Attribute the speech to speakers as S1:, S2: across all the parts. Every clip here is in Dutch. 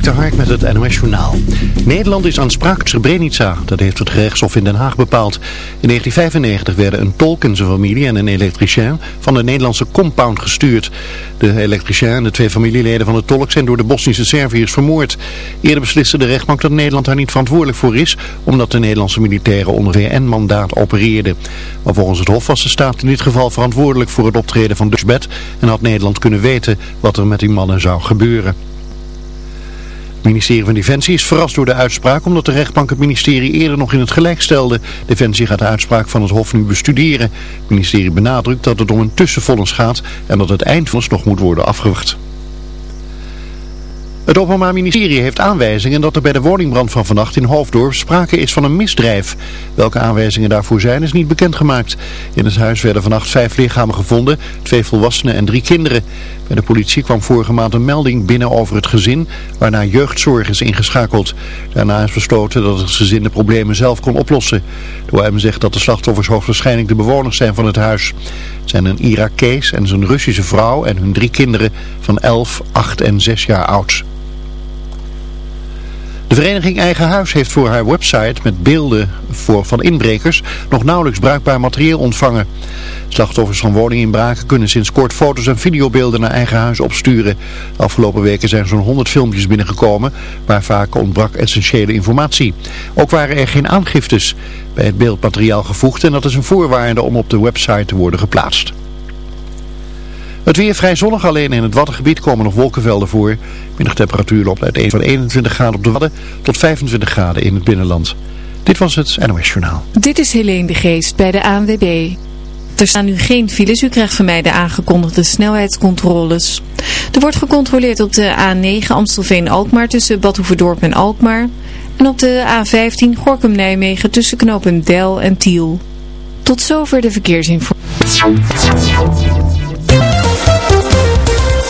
S1: Dik de met het NOS Journaal. Nederland is aansprakelijk Srebrenica, dat heeft het gerechtshof in Den Haag bepaald. In 1995 werden een tolk en zijn familie en een elektricien van de Nederlandse compound gestuurd. De elektricien en de twee familieleden van de tolk zijn door de Bosnische Serviërs vermoord. Eerder besliste de rechtbank dat Nederland daar niet verantwoordelijk voor is, omdat de Nederlandse militairen onder VN-mandaat opereerden. Maar volgens het hof was de staat in dit geval verantwoordelijk voor het optreden van Dutchbed en had Nederland kunnen weten wat er met die mannen zou gebeuren. Het ministerie van Defensie is verrast door de uitspraak omdat de rechtbank het ministerie eerder nog in het gelijk stelde. Defensie gaat de uitspraak van het Hof nu bestuderen. Het ministerie benadrukt dat het om een tussenvonnis gaat en dat het eindvonnis nog moet worden afgewacht. Het Openbaar Ministerie heeft aanwijzingen dat er bij de woningbrand van vannacht in Hoofddorp sprake is van een misdrijf. Welke aanwijzingen daarvoor zijn is niet bekendgemaakt. In het huis werden vannacht vijf lichamen gevonden, twee volwassenen en drie kinderen. Bij de politie kwam vorige maand een melding binnen over het gezin, waarna jeugdzorg is ingeschakeld. Daarna is besloten dat het gezin de problemen zelf kon oplossen. De OM zegt dat de slachtoffers hoogstwaarschijnlijk de bewoners zijn van het huis. Het zijn een Irakees en zijn Russische vrouw en hun drie kinderen van 11, 8 en 6 jaar oud. De vereniging Eigen Huis heeft voor haar website met beelden voor, van inbrekers nog nauwelijks bruikbaar materieel ontvangen. Slachtoffers van woninginbraken kunnen sinds kort foto's en videobeelden naar Eigen Huis opsturen. De afgelopen weken zijn zo'n 100 filmpjes binnengekomen, maar vaak ontbrak essentiële informatie. Ook waren er geen aangiftes bij het beeldmateriaal gevoegd en dat is een voorwaarde om op de website te worden geplaatst. Het weer vrij zonnig, alleen in het Waddengebied komen nog wolkenvelden voor. Middagtemperatuur loopt van 21 graden op de Wadden tot 25 graden in het binnenland. Dit was het NOS Journaal.
S2: Dit is Helene de Geest bij de ANWB. Er staan nu geen files. U krijgt van mij de aangekondigde snelheidscontroles. Er wordt gecontroleerd op de A9 Amstelveen-Alkmaar tussen Badhoevedorp en Alkmaar. En op de A15 Gorkum-Nijmegen tussen knopen Del en Tiel. Tot zover de verkeersinformatie.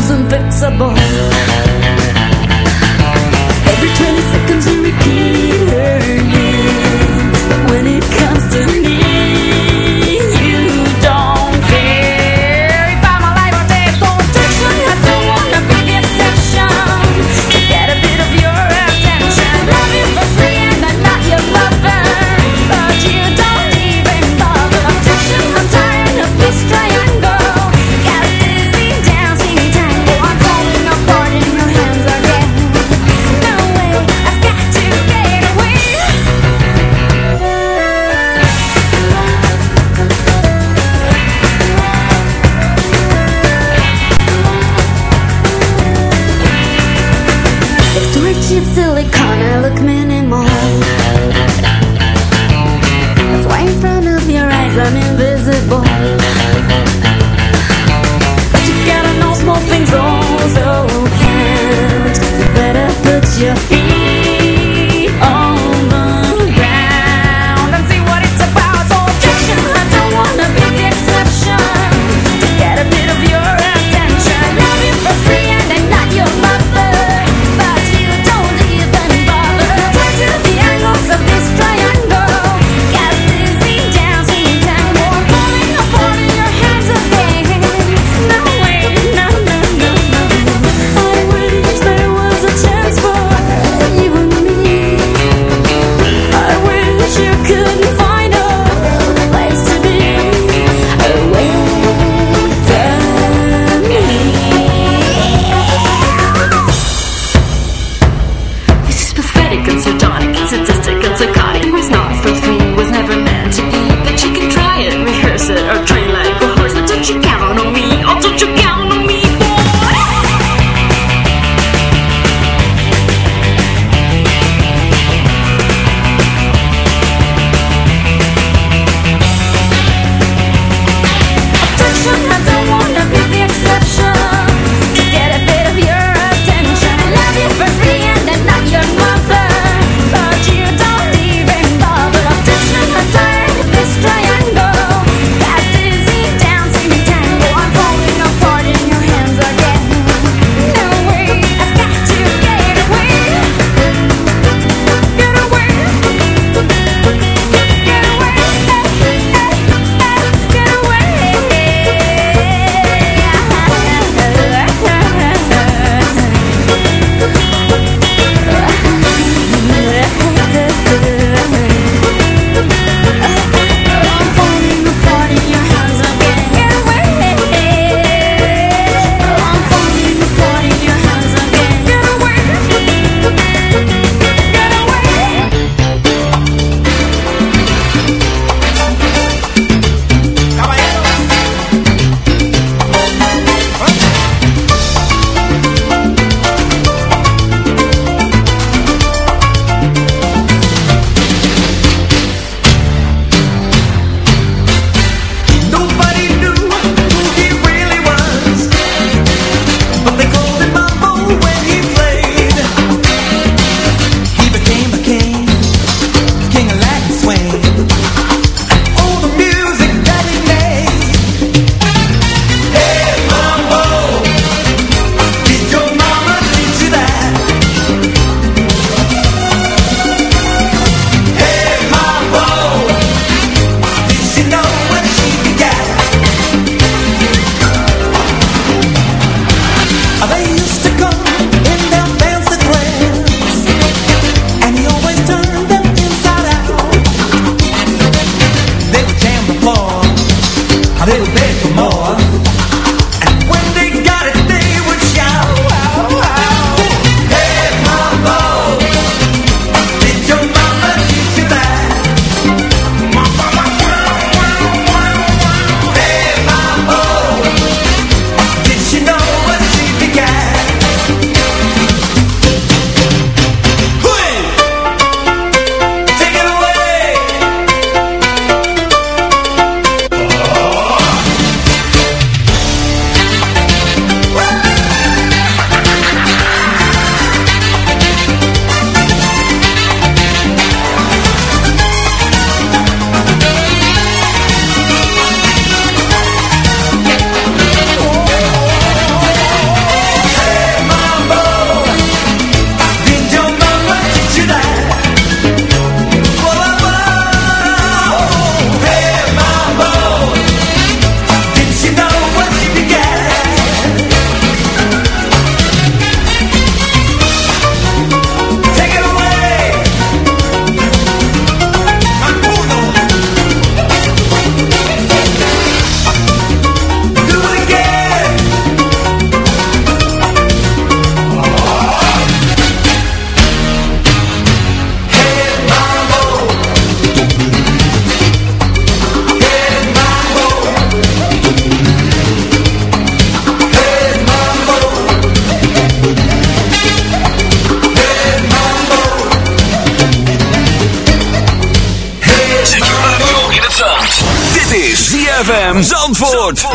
S3: Is
S4: unfixable
S5: Zandvoort.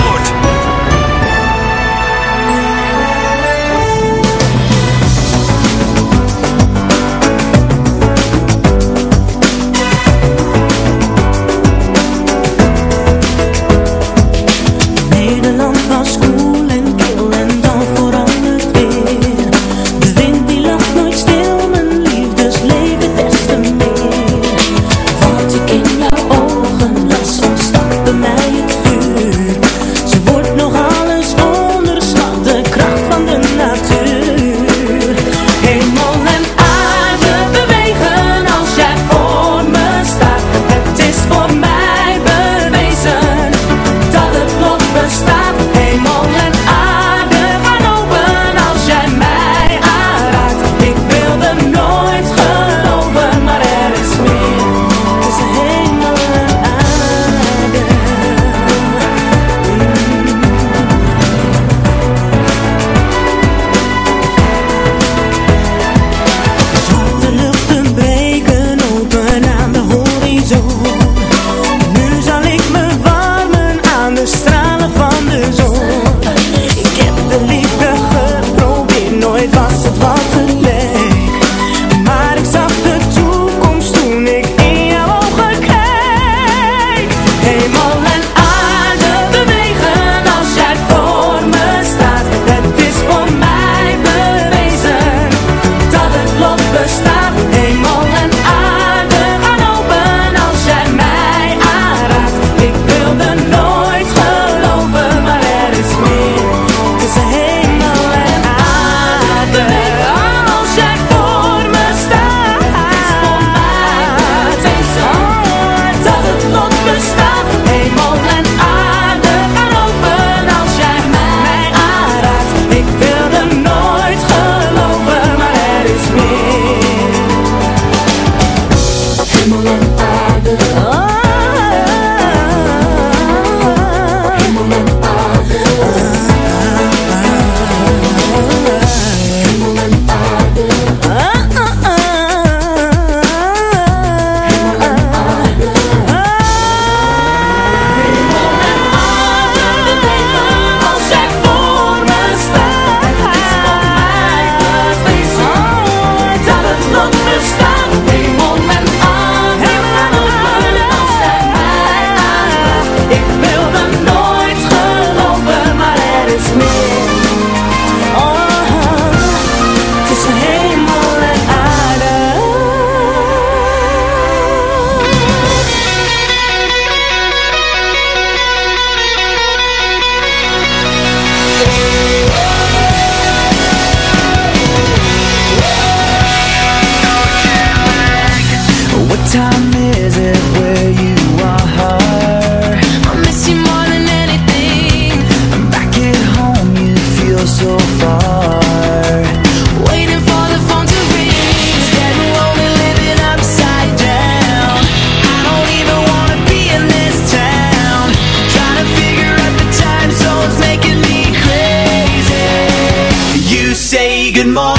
S6: More.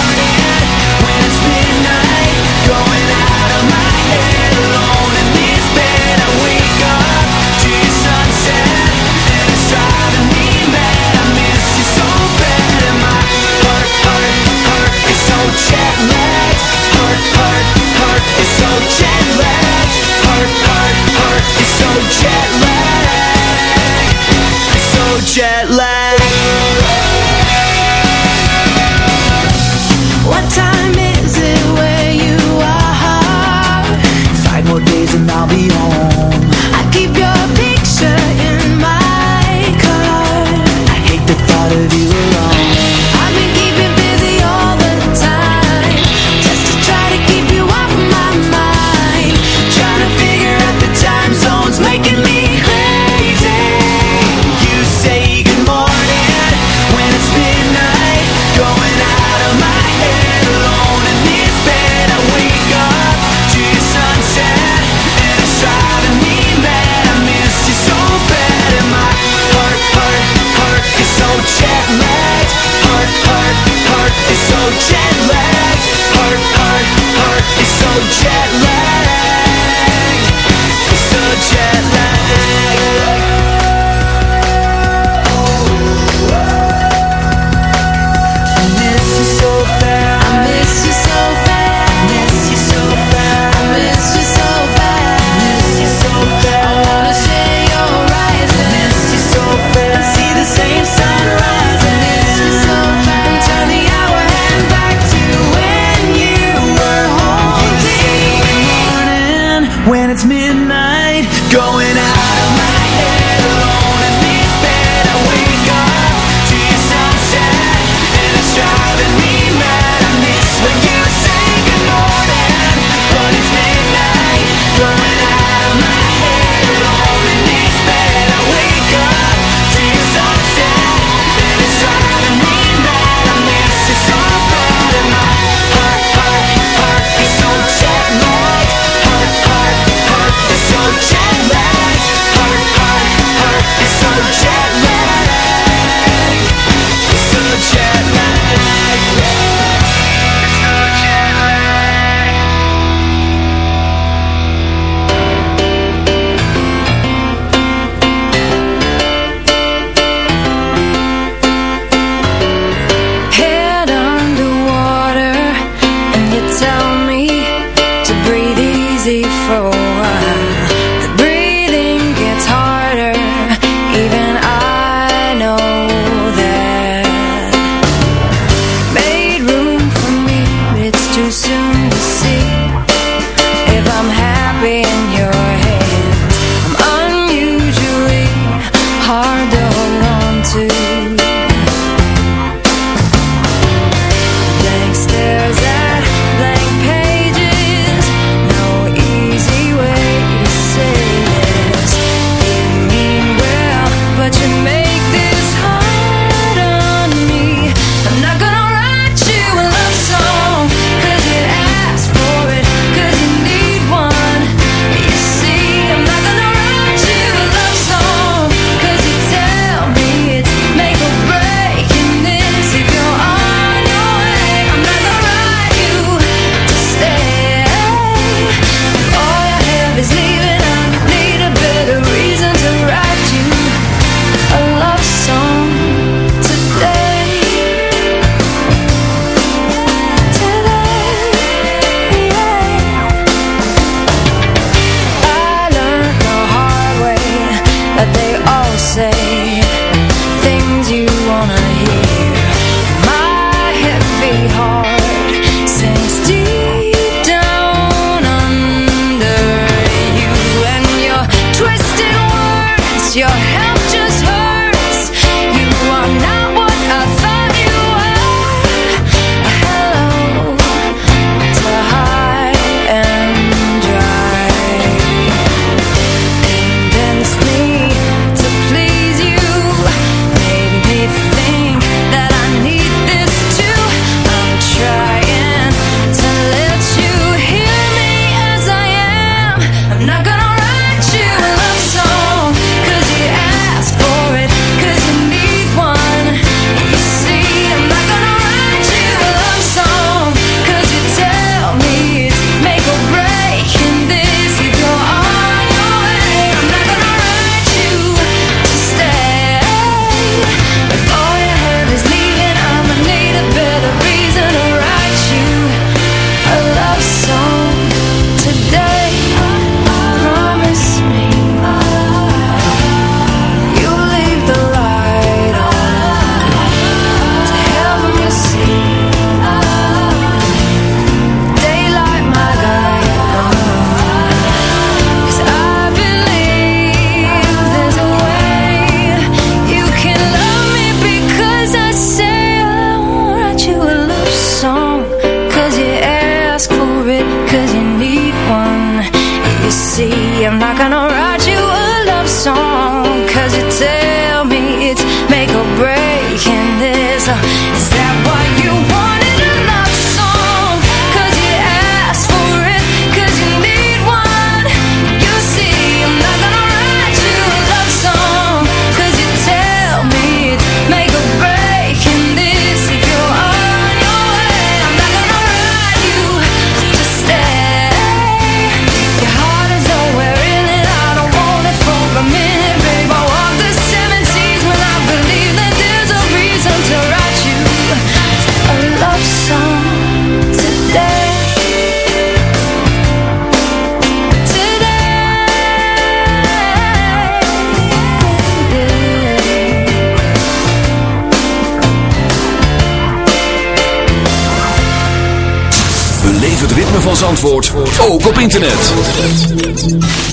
S7: ook op internet.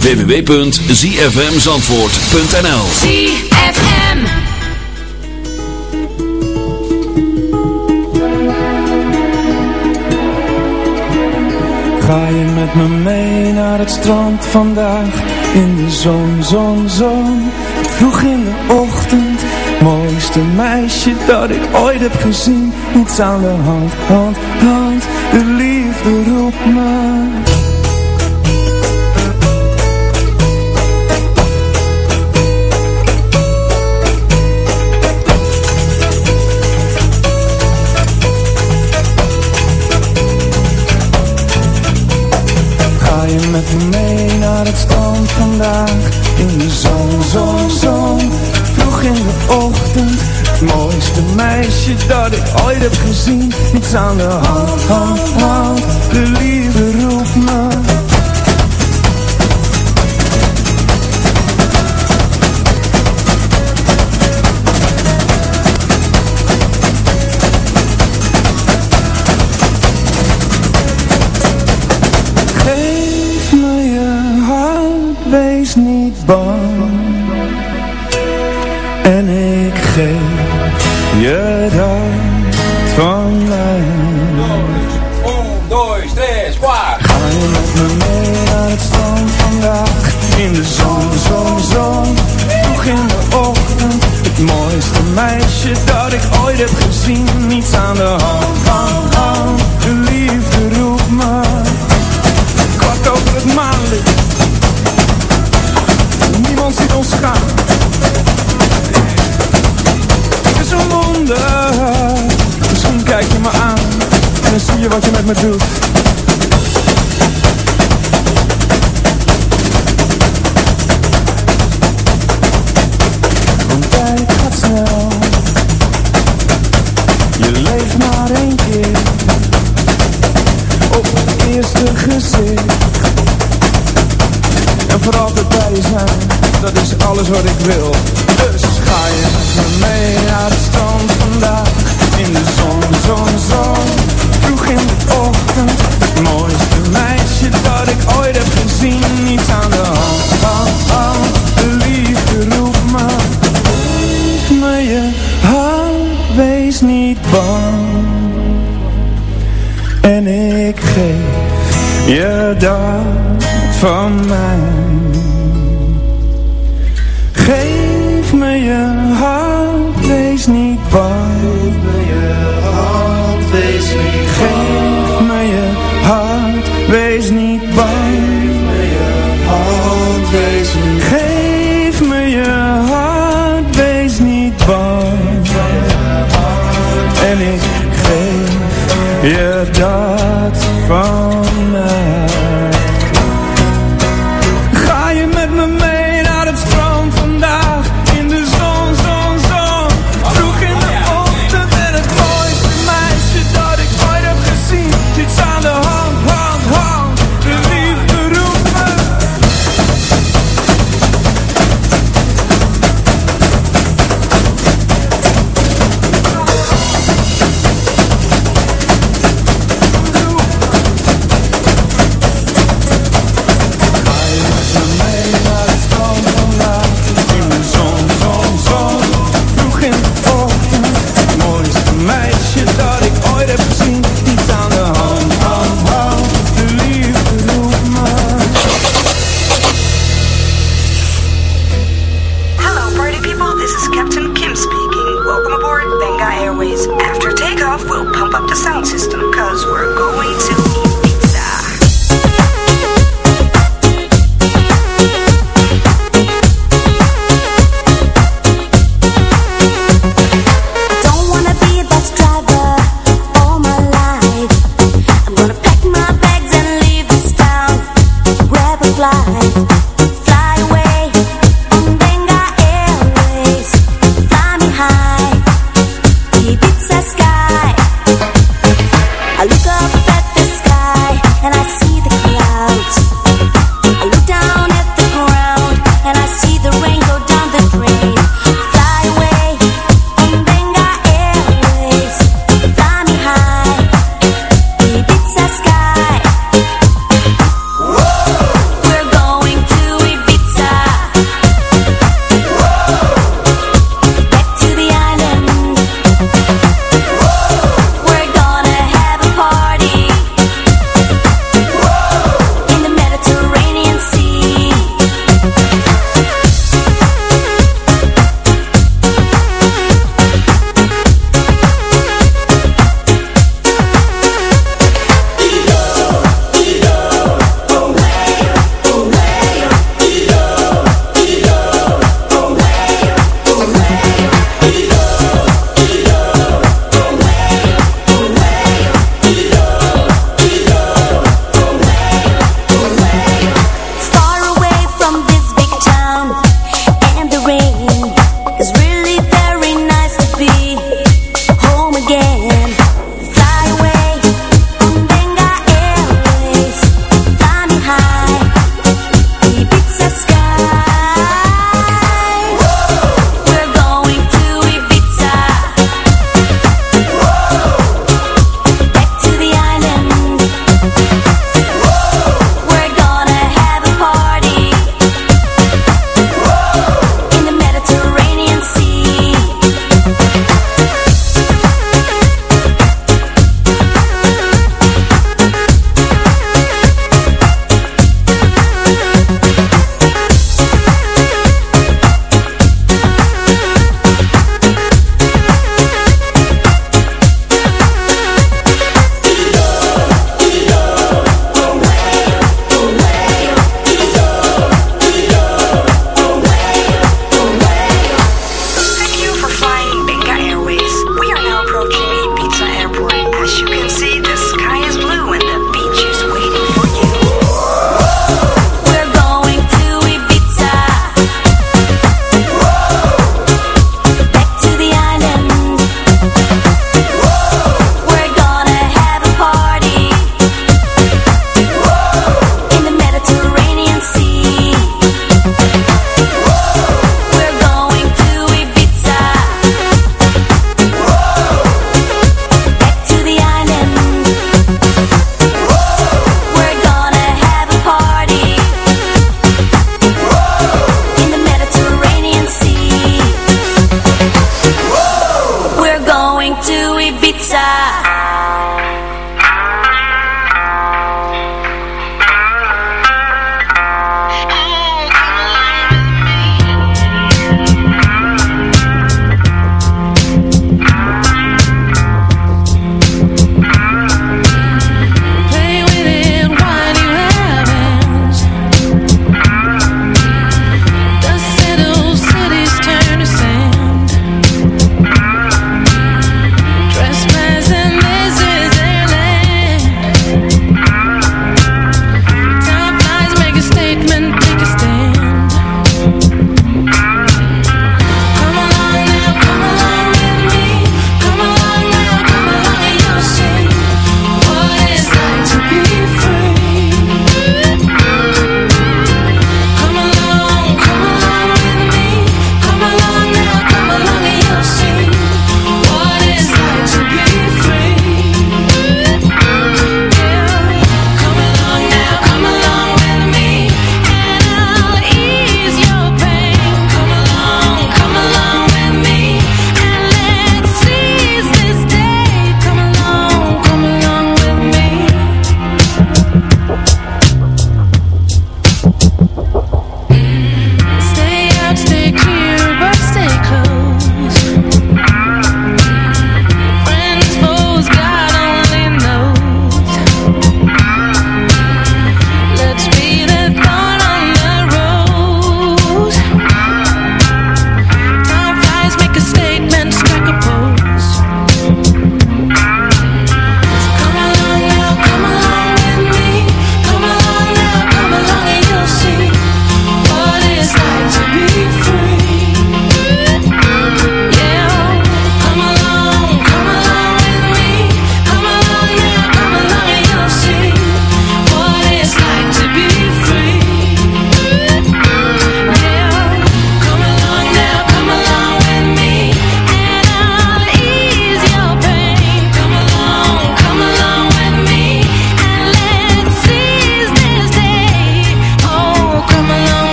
S7: www.zfmzandvoort.nl
S5: ZFM
S8: Ga je met me mee naar het strand vandaag? In de zon, zon, zon. Vroeg in de ochtend. Mooiste meisje dat ik ooit heb gezien. Niets aan de hand, hand, hand. De liefde roept me. 上的红。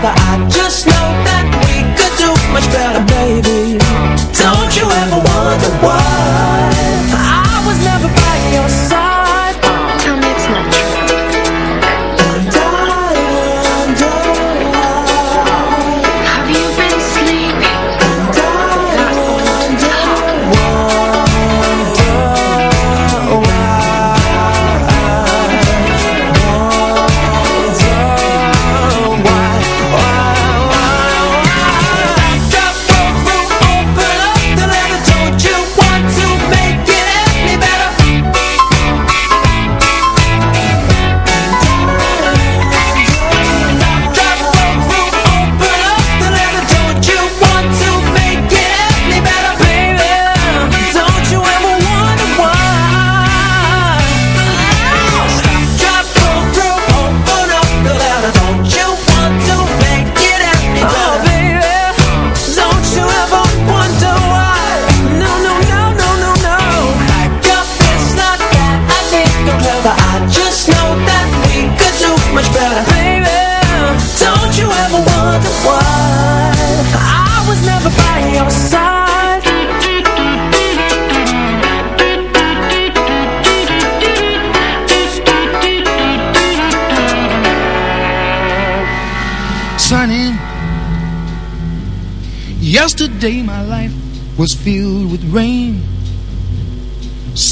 S6: that I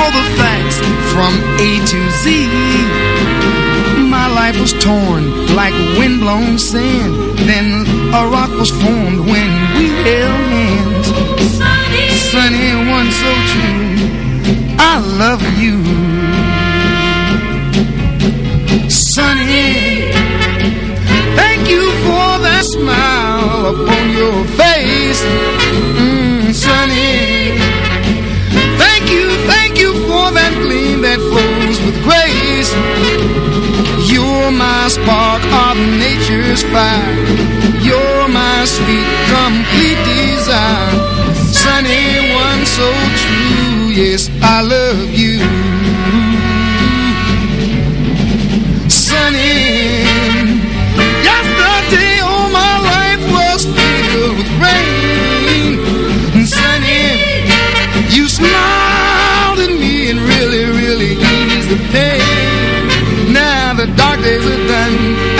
S9: for the facts from A to Z. My life was torn like windblown sand. Then a rock was formed when we held hands. Sunny, sunny one so true. I love you. Sunny, thank you for that smile upon your face. Mm, sunny. Thank you, for that gleam that flows with grace. You're my spark of nature's fire. You're my sweet, complete desire. Sunny one so true, yes, I love you. Sunny,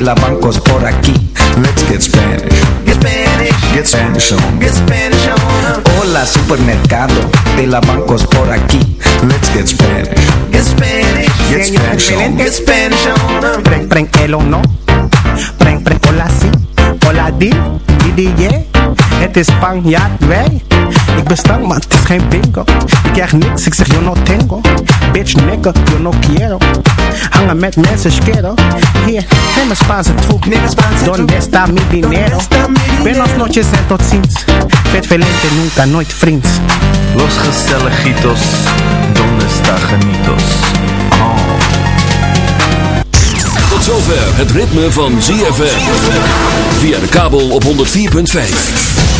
S10: Supermercado de la bancos por aquí. Let's get Spanish. Get Spanish. Get Spanish on. Get Spanish on. Hola supermercado de la bancos por aquí. Let's get Spanish. Get Spanish. Get Spanish on. Get Spanish on.
S11: Preng, preng, el o no. Preng, preng, hola si. Hola di. Di, di, yeah. Het is Spanjaard, wij. Ik ben stank, maar het is geen bingo. Ik krijg niks, ik zeg yo no tengo. Bitch, nigga, yo no quiero. Hangen met mensen, schero. Hier, neem mijn Spaanse troep. Donde está mi dinero? Buenos noches en tot ziens. Vet velente, nunca, nooit vriends.
S12: Los gezelligitos, donde está genitos?
S7: Tot zover het ritme van ZFM. Via de kabel op 104.5.